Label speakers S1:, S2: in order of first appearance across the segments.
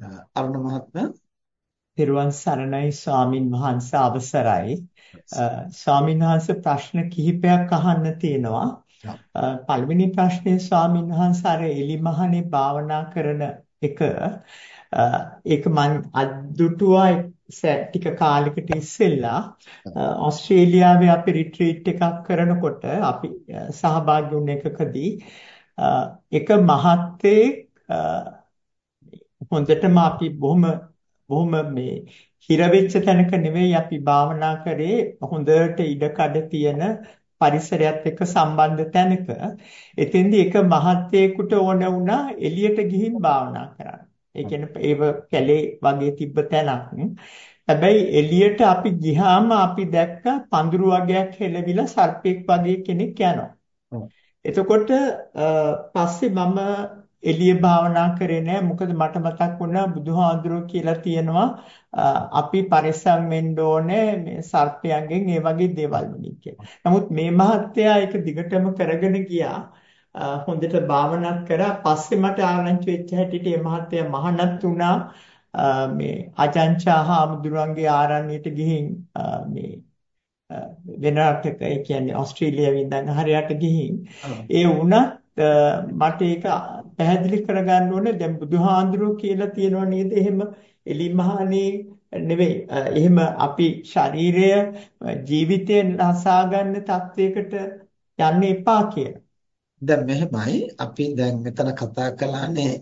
S1: අරුණ මහත්මයා.
S2: පෙරුවන් සරණයි ස්වාමින් වහන්සේ අවසරයි. ස්වාමින් වහන්සේ ප්‍රශ්න කිහිපයක් අහන්න තියෙනවා. පළවෙනි ප්‍රශ්නේ ස්වාමින් වහන්සේ අර එලිමහනේ භාවනා කරන එක. ඒක මං අද්දුටුවා ටික කාලයකට ඉස්සෙල්ලා. ඕස්ට්‍රේලියාවේ අපි රිට්‍රීට් එකක් කරනකොට අපි සහභාගී වුණ එකකදී එක මහත්තයෙක් හොඳටම අපි බොහොම බොහොම මේ හිර වෙච්ච තැනක නෙවෙයි අපි භාවනා කරේ හොඳට ඉඩකඩ තියෙන පරිසරයත් එක්ක සම්බන්ධ තැනක එතෙන්දී එක මහත්තයෙකුට ඕන වුණා එළියට ගිහින් භාවනා කරන්න. ඒ කියන්නේ ඒව කැලේ වගේ තිබ්බ තැනක්. හැබැයි එළියට අපි ගිහාම අපි දැක්ක පඳුරු වගේක් හෙලවිලා සර්පෙක් වගේ කෙනෙක් යනවා. එතකොට පස්සේ මම එළිය භාවනා කරේ නෑ මොකද මට මතක් වුණා බුදුහාඳුරෝ කියලා තියෙනවා අපි පරිස්සම් වෙන්න ඕනේ මේ සර්පයන්ගෙන් ඒ වගේ දේවල් වලින් කියලා. නමුත් මේ මහත්තයා ඒක දිගටම කරගෙන ගියා. හොඳට භාවනා කරා. පස්සේ මට ආරංචි වෙච්ච හැටියට මේ මහත්තයා මහානත් වුණා. මේ අජංචා හාමුදුරන්ගේ ආරණ්‍යයට ගිහින් මේ වෙන රටක ඒ කියන්නේ ඕස්ට්‍රේලියාවේ ඉඳන් හරියට ගිහින් ඒ වුණත් මට ඒක පැහැදිලි කරගන්න ඕනේ දැන් බුදුහාඳුරෝ කියලා තියෙනව නේද එහෙම එලිමහනේ නෙවෙයි එහෙම අපි ශරීරය ජීවිතය නසා ගන්න තත්වයකට යන්න එපා කියලා.
S1: දැන් මෙහෙමයි අපි දැන් මෙතන කතා කළානේ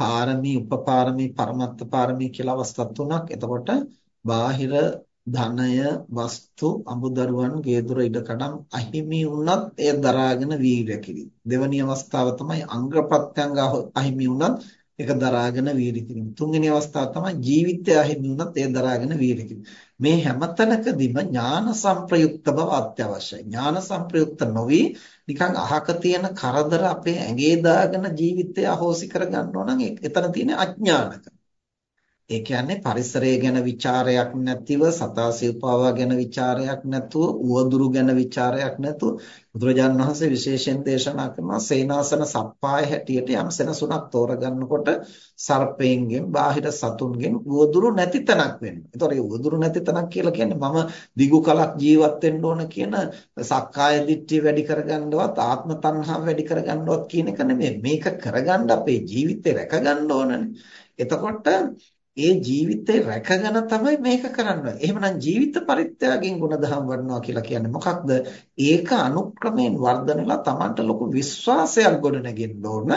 S1: පාරමී උපපාරමී පරමත්ත පාරමී කියලා අවස්ථා තුනක්. එතකොට බාහිර ධනය වස්තු අමුදරුවන් ගේදොර ඉඩකඩම් අහිමි වුණත් එය දරාගෙන වීර්ය කිරීම. දෙවැනි අවස්ථාව තමයි අංග ප්‍රත්‍යංග අහිමි වුණත් ඒක දරාගෙන වීර්ය කිරීම. තුන්වෙනි අවස්ථාව තමයි ජීවිතය අහිමි වුණත් ඒ දරාගෙන වීර්ය කිරීම. මේ හැමතැනකදීම ඥාන සංප්‍රයුක්ත බව අත්‍යවශ්‍යයි. ඥාන සංප්‍රයුක්ත නොවි නිකන් අහක තියෙන කරදර අපේ ඇඟේ දාගෙන ජීවිතය අහෝසි කරගන්න ඕන නම් එතන තියෙන අඥානකම. ඒ කියන්නේ පරිසරය ගැන ਵਿਚාරයක් නැතිව සතා සිව්පාවා ගැන ਵਿਚාරයක් නැතුව උවදුරු ගැන ਵਿਚාරයක් නැතුව බුදුරජාණන් වහන්සේ විශේෂයෙන් දේශනා කරන සේනාසන සප්පාය හැටියට යම් සෙනසුණක් තෝරගන්නකොට සර්පයෙන්ගෙන් බාහිර සතුන්ගෙන් උවදුරු නැති තැනක් වෙන්න. ඒතොර උවදුරු නැති තැනක් කියලා කියන්නේ මම දිගු කලක් ජීවත් වෙන්න ඕන කියන සක්කාය දිට්ඨිය වැඩි කරගන්නවත් ආත්ම තණ්හාව වැඩි කරගන්නවත් කියන එක නෙමෙයි. මේක කරගන්න අපේ ජීවිතේ රැකගන්න ඕනනේ. එතකොට ඒ ජීවිතේ රැකගෙන තමයි මේක කරන්නේ. එහෙමනම් ජීවිත පරිත්‍යාගයෙන් ගුණධම් වඩනවා කියලා කියන්නේ මොකක්ද? ඒක අනුක්‍රමයෙන් වර්ධනලා Tamanට ලොකු විශ්වාසයක් ගොඩනගෙන්න ඕන.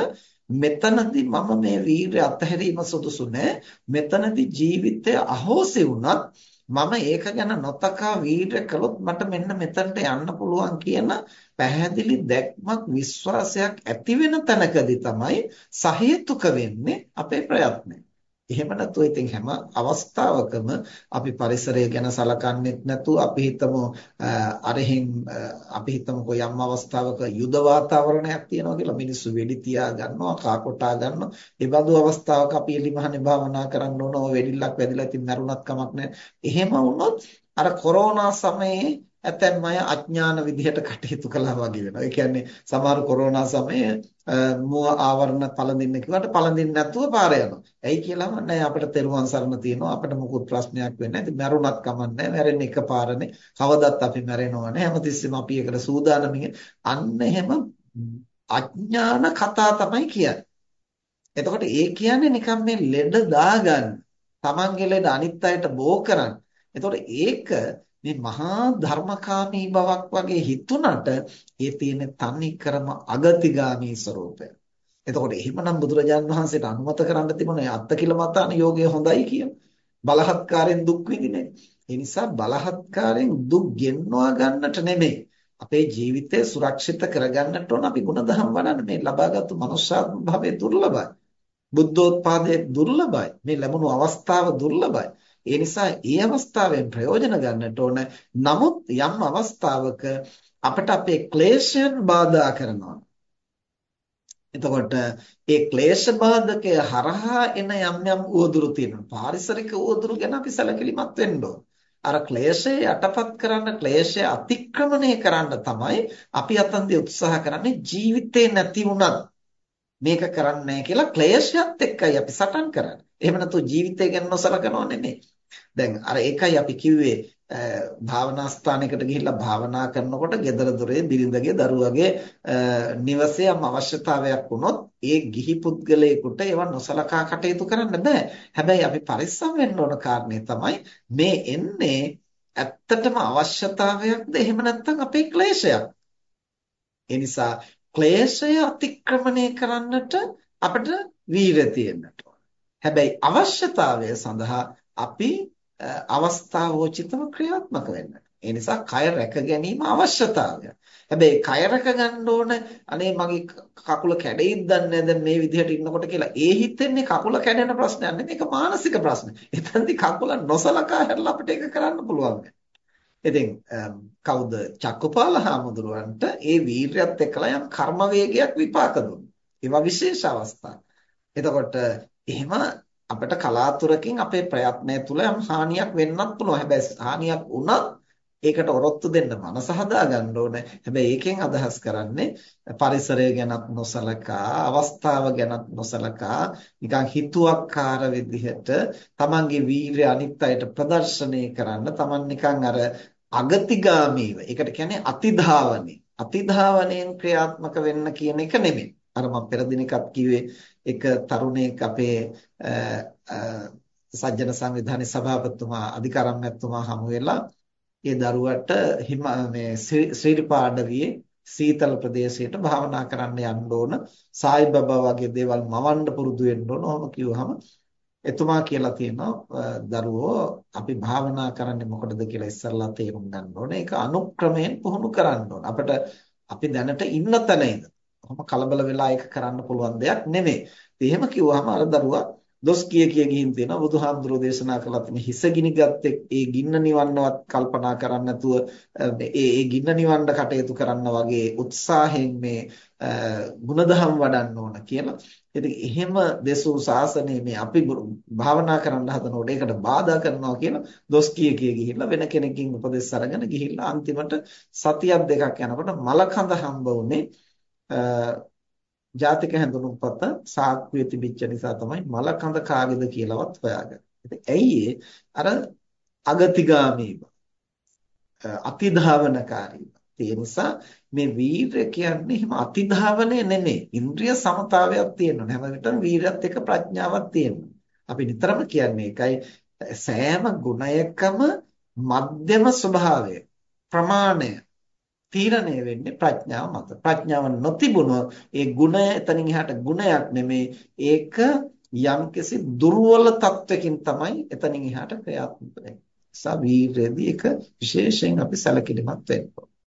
S1: මෙතනදී මම මේ වීරය අත්හැරීම සුදුසු නෑ. මෙතනදී ජීවිතය අහෝසි වුණත් මම ඒක ගැන නොතකා වීරය කළොත් මට මෙන්න මෙතනට යන්න පුළුවන් කියන පැහැදිලි දැක්මක් විශ්වාසයක් ඇති වෙන තැනකදී තමයි සහේතුක වෙන්නේ අපේ ප්‍රයත්නය. එහෙම නැතුව ඉතින් හැම අවස්ථාවකම අපි පරිසරය ගැන සලකන්නේත් නැතුව අපි හිතමු අරහින් අපි හිතමුකෝ යම් අවස්ථාවක යුද වාතාවරණයක් තියෙනවා කියලා මිනිස්සු වෙඩි තියා ගන්නවා කා කොටා ගන්නවා. ඒ බඳු අවස්ථාවක අපි එලිමහනේ භාවනා කරන්න ඕන ඔය වෙඩිල්ලක් වැදිලා ඉතින් මරුණත් කමක් නැහැ. එහෙම වුණොත් අර කොරෝනා සමයේ ඇතැම් අය අඥාන විදිහට කටයුතු කළා වගේ වෙනවා. ඒ කියන්නේ සමහර කොරෝනා සමයේ මුව ආවරණ පළඳින්න කිව්වට පළඳින්න නැතුව පාර යනවා. ඇයි කියලාම නෑ අපිට තෙරුවන් සරණ තියෙනවා. අපිට මුකුත් ප්‍රශ්නයක් වෙන්නේ නැහැ. ඉතින් මැරුණත් කමන්නේ මැරෙන්නේ එකපාරනේ. කවදත් අපි මැරෙනවනේ. හැමතිස්සෙම අපි ඒකට සූදානමින් අන්න එහෙම අඥාන කතා තමයි කියන්නේ. එතකොට ඒ කියන්නේ නිකන් මේ ලෙඩ දාගන්න. Tamange ලෙඩ අනිත් අයට බෝ කරන්න. එතකොට ඒක මේ මහා ධර්මකාමී බවක් වගේ හිතුණට ඒ තියෙන තනි ක්‍රම අගතිගාමී ස්වરૂපය. එතකොට එහෙමනම් බුදුරජාන් වහන්සේට අනුමත කරන්න තිබුණේ අත්ත කිල මතාන යෝගය හොඳයි කියන. බලහත්කාරයෙන් දුක් විඳින්නේ. ඒ නිසා බලහත්කාරයෙන් දුක් ගෙන්වා ගන්නට නෙමෙයි. අපේ ජීවිතය සුරක්ෂිත කරගන්නට ඕන අපි ගුණධම් වඩන්න මේ ලබාගත්තු මනුෂ්‍යාත්ම භාවය දුර්ලභයි. බුද්ධෝත්පාදයේ දුර්ලභයි. මේ ලැබුණු අවස්ථාව දුර්ලභයි. ඒ නිසා ඒ අවස්ථාවෙන් ප්‍රයෝජන ගන්නට ඕන. නමුත් යම් අවස්ථාවක අපට අපේ ක්ලේශයන් බාධා කරනවා. එතකොට ඒ ක්ලේශ බාධකය හරහා එන යම් යම් උවදුරු තියෙනවා. පාරිසරික උවදුරු ගැන අපි සැලකිලිමත් වෙන්න ඕන. අර ක්ලේශය යටපත් කරන්න ක්ලේශය අතික්‍රමණය කරන්න තමයි අපි අතන්දී උත්සාහ කරන්නේ ජීවිතේ නැති වුණත් මේක කරන්නේ කියලා ක්ලේශයත් එක්කයි අපි සටන් කරන්නේ. එහෙම නැතු ජීවිතය ගැන නොසලකනව නෙමෙයි. දැන් අර ඒකයි අපි කිව්වේ භාවනා ස්ථානයකට ගිහිල්ලා භාවනා කරනකොට gedara dore බිරිඳගේ දරුවගේ නිවසේ යම් අවශ්‍යතාවයක් වුණොත් ඒ ගිහි පුද්ගලයෙකුට ඒවා නොසලකා කටයුතු කරන්න බෑ. හැබැයි අපි පරිස්සම් වෙන්න ඕන කාරණේ තමයි මේ එන්නේ ඇත්තටම අවශ්‍යතාවයක්ද එහෙම නැත්නම් අපේ ක්ලේශයක්. ඒ නිසා ක්ලේශය අතික්‍රමණය කරන්නට අපිට වීරිය තියෙන්නට හැබැයි අවශ්‍යතාවය සඳහා අපි අවස්ථාවෝචිතව ක්‍රියාත්මක වෙන්න. ඒ නිසා කය රැක ගැනීම අවශ්‍යතාවය. හැබැයි කය රැක ගන්න ඕන අනේ මගේ කකුල කැඩෙයිද දන්නේ නැද මේ විදිහට ඉන්නකොට කියලා. ඒ හිතෙන්නේ කකුල කැඩෙන ප්‍රශ්නයක් නෙමෙයි මේක මානසික ප්‍රශ්න. එතනදී කකුල නොසලකා හැරලා අපිට ඒක කරන්න පුළුවන්. ඉතින් කවුද චක්කපාල හාමුදුරුවන්ට ඒ වීරියත් එක්කලා යම් කර්ම වේගයක් විපාක දුන්නා. ඒවා විශේෂ අවස්ථා. එතකොට එහෙම අපිට කලාතුරකින් අපේ ප්‍රයත්නය තුළ යම් හානියක් වෙන්නත් පුළුවන්. හැබැයි හානියක් වුණත් ඒකට ඔරොත්තු දෙන්න මනස හදා ගන්න ඕනේ. හැබැයි ඒකෙන් අදහස් කරන්නේ පරිසරය ගැනත් නොසලකා, අවස්ථාව ගැනත් නොසලකා, නිකන් හිතුවක්කාර විදිහට තමන්ගේ වීරිය අනිත් අයට ප්‍රදර්ශනය කරන්න, තමන් නිකන් අර අගතිගාමීව. ඒකට කියන්නේ අතිධාවනී. අතිධාවනයෙන් ක්‍රියාත්මක වෙන්න කියන එක නෙමෙයි. අර මම පෙර දිනකත් කිව්වේ එක තරුණයෙක් අපේ සජ්ජන සංවිධානයේ සභාපතිතුමා අධිකාරම්‍යතුමා හමු වෙලා ඒ දරුවට හිම මේ ශ්‍රීපාඩවියේ සීතල ප්‍රදේශයට භාවනා කරන්න යන්න ඕන සායි බබා වගේ දේවල් මවන්න පුරුදු වෙන්න ඕන. ඔහොම කිව්වහම එතුමා කියලා තියෙනවා දරුවෝ අපි භාවනා කරන්නේ මොකටද කියලා ඉස්සරලා තේරුම් ගන්න ඕනේ. ඒක අනුක්‍රමයෙන් පුහුණු කරන්න ඕන. අපිට අපි දැනට ඉන්න තැන ඉඳ. කොහොම කලබල වෙලා ඒක කරන්න පුළුවන් දෙයක් නෙමෙයි. එහෙම කිව්වහම අර දරුවා දොස් කිය කිය ගිහින් තියෙනවා බුදුහාමුදුරෝ දේශනා කළා තියෙන හිස ගිනි ගත්තේ ඒ ගින්න නිවන්නවත් කල්පනා කරන්නේ නැතුව ඒ ඒ ගින්න නිවන්න කටයුතු කරන්න වගේ උත්සාහයෙන් මේ ಗುಣධම් වඩන්න ඕන කියලා. ඉතින් එහෙම දෙසූ ශාසනය මේ අපි භාවනා කරන්න හදනකොට ඒකට බාධා කරනවා කියලා දොස් කිය කිය ගිහිල්ලා වෙන කෙනෙක්ගෙන් උපදෙස් අරගෙන ගිහිල්ලා අන්තිමට සතියක් දෙකක් යනකොට මලකඳ හම්බ වුනේ ජාතික හැඳුනුම්පත සාක්කුවේ තිබිච්ච නිසා තමයි මලකඳ කාගේද කියලාවත් හොයාගන්නේ. ඉතින් ඇයි අර අගතිගාමීව අතිධාවනකාරීව. ඒ නිසා මේ වීරය කියන්නේ එහෙම අතිධාවනය නෙමෙයි. ඉන්ද්‍රිය සමතාවයක් තියෙනවා. හැම විටම වීරයත් එක්ක ප්‍රඥාවක් තියෙනවා. අපි නිතරම කියන්නේ ඒකයි සෑම ගුණයකම මධ්‍යම ස්වභාවය ප්‍රමාණය තීරණය වෙන්නේ ප්‍රඥාව මත. ප්‍රඥාව නොතිබුණොත් ඒ ගුණය එතනින් එහාට ගුණයක් නෙමෙයි. ඒක යම්කිසි දුර්වල තත්වකින් තමයි එතනින් එහාට ක්‍රියාත්මක වෙන්නේ. නිසා වීරයේදී ඒක විශේෂයෙන් අපි සැලකිලිමත් වෙන්න ඕනේ.